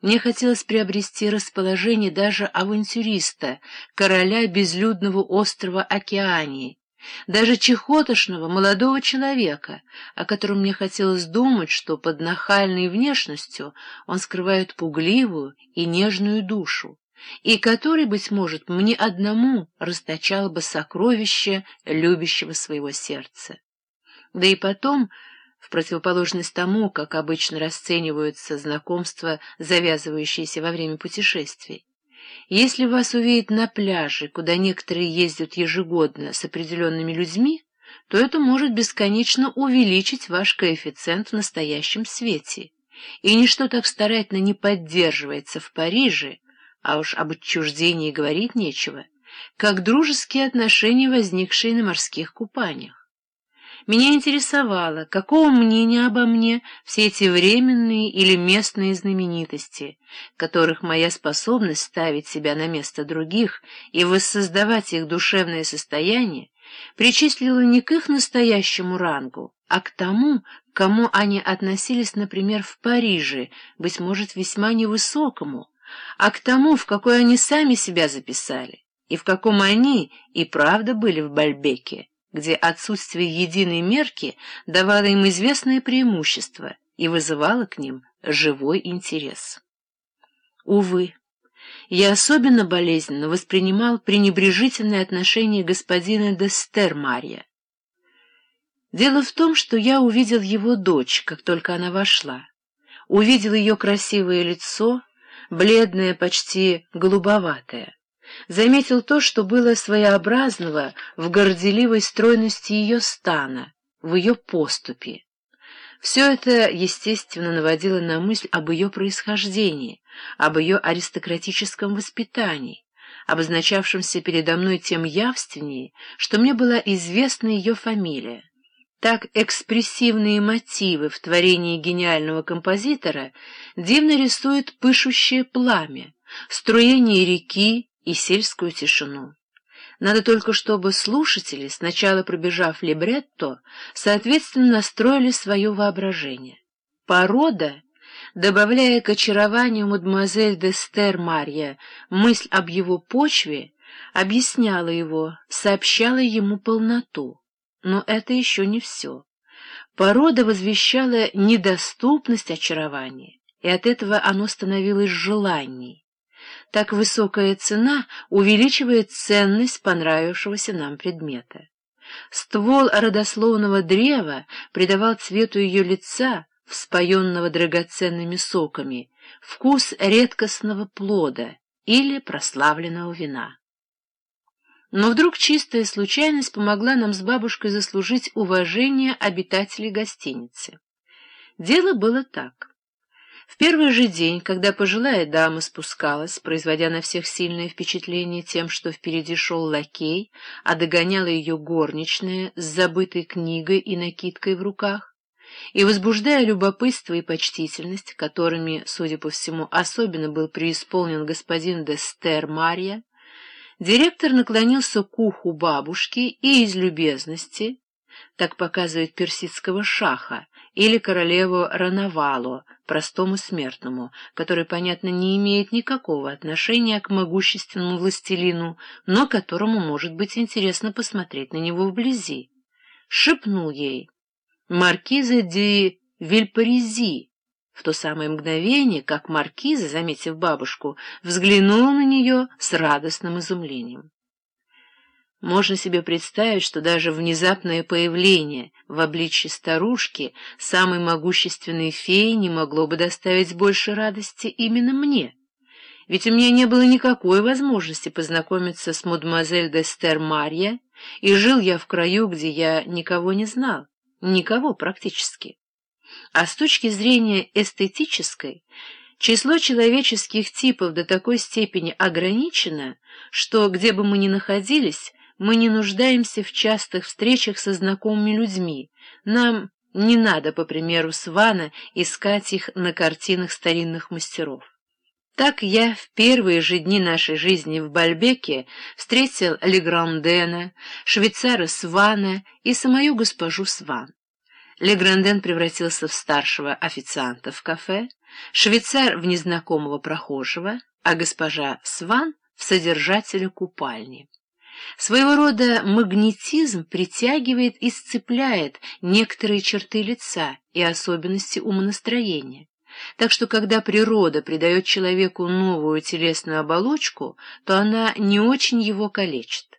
Мне хотелось приобрести расположение даже авантюриста, короля безлюдного острова Океании, даже чехотошного молодого человека, о котором мне хотелось думать, что под нахальной внешностью он скрывает пугливую и нежную душу, и который, быть может, мне одному расточал бы сокровище любящего своего сердца. Да и потом в противоположность тому, как обычно расцениваются знакомства, завязывающиеся во время путешествий. Если вас увидят на пляже, куда некоторые ездят ежегодно с определенными людьми, то это может бесконечно увеличить ваш коэффициент в настоящем свете. И ничто так старательно не поддерживается в Париже, а уж об отчуждении говорить нечего, как дружеские отношения, возникшие на морских купаниях. Меня интересовало, какого мнения обо мне все эти временные или местные знаменитости, которых моя способность ставить себя на место других и воссоздавать их душевное состояние причислила не к их настоящему рангу, а к тому, к кому они относились, например, в Париже, быть может, весьма невысокому, а к тому, в какой они сами себя записали, и в каком они и правда были в Бальбеке где отсутствие единой мерки давало им известное преимущество и вызывало к ним живой интерес. Увы, я особенно болезненно воспринимал пренебрежительное отношение господина де Стермария. Дело в том, что я увидел его дочь, как только она вошла. Увидел ее красивое лицо, бледное, почти голубоватое заметил то, что было своеобразного в горделивой стройности ее стана, в ее поступе. Все это, естественно, наводило на мысль об ее происхождении, об ее аристократическом воспитании, обозначавшемся передо мной тем явственнее, что мне была известна ее фамилия. Так экспрессивные мотивы в творении гениального композитора дивно рисуют пышущее пламя, струение реки, и сельскую тишину. Надо только, чтобы слушатели, сначала пробежав либретто, соответственно настроили свое воображение. Порода, добавляя к очарованию мадемуазель де Стер Марья мысль об его почве, объясняла его, сообщала ему полноту. Но это еще не все. Порода возвещала недоступность очарования, и от этого оно становилось желанием так высокая цена увеличивает ценность понравившегося нам предмета. Ствол родословного древа придавал цвету ее лица, вспоенного драгоценными соками, вкус редкостного плода или прославленного вина. Но вдруг чистая случайность помогла нам с бабушкой заслужить уважение обитателей гостиницы. Дело было так. В первый же день, когда пожилая дама спускалась, производя на всех сильное впечатление тем, что впереди шел лакей, а догоняла ее горничная с забытой книгой и накидкой в руках, и возбуждая любопытство и почтительность, которыми, судя по всему, особенно был преисполнен господин де Стер Марья, директор наклонился к уху бабушки и из любезности, так показывает персидского шаха, или королеву Рановалу, простому смертному, который, понятно, не имеет никакого отношения к могущественному властелину, но которому может быть интересно посмотреть на него вблизи. Шепнул ей «Маркиза де Вильпаризи», в то самое мгновение, как маркиза, заметив бабушку, взглянула на нее с радостным изумлением. Можно себе представить, что даже внезапное появление в обличье старушки самой могущественной феи не могло бы доставить больше радости именно мне. Ведь у меня не было никакой возможности познакомиться с мадемуазель де Стер Марья, и жил я в краю, где я никого не знал, никого практически. А с точки зрения эстетической, число человеческих типов до такой степени ограничено, что, где бы мы ни находились, мы не нуждаемся в частых встречах со знакомыми людьми. Нам не надо, по примеру Свана, искать их на картинах старинных мастеров. Так я в первые же дни нашей жизни в Бальбеке встретил Леграндена, швейцара Свана и самую госпожу Сван. Легранден превратился в старшего официанта в кафе, швейцар в незнакомого прохожего, а госпожа Сван в содержателя купальни. Своего рода магнетизм притягивает и сцепляет некоторые черты лица и особенности умонастроения. Так что, когда природа придает человеку новую телесную оболочку, то она не очень его калечит.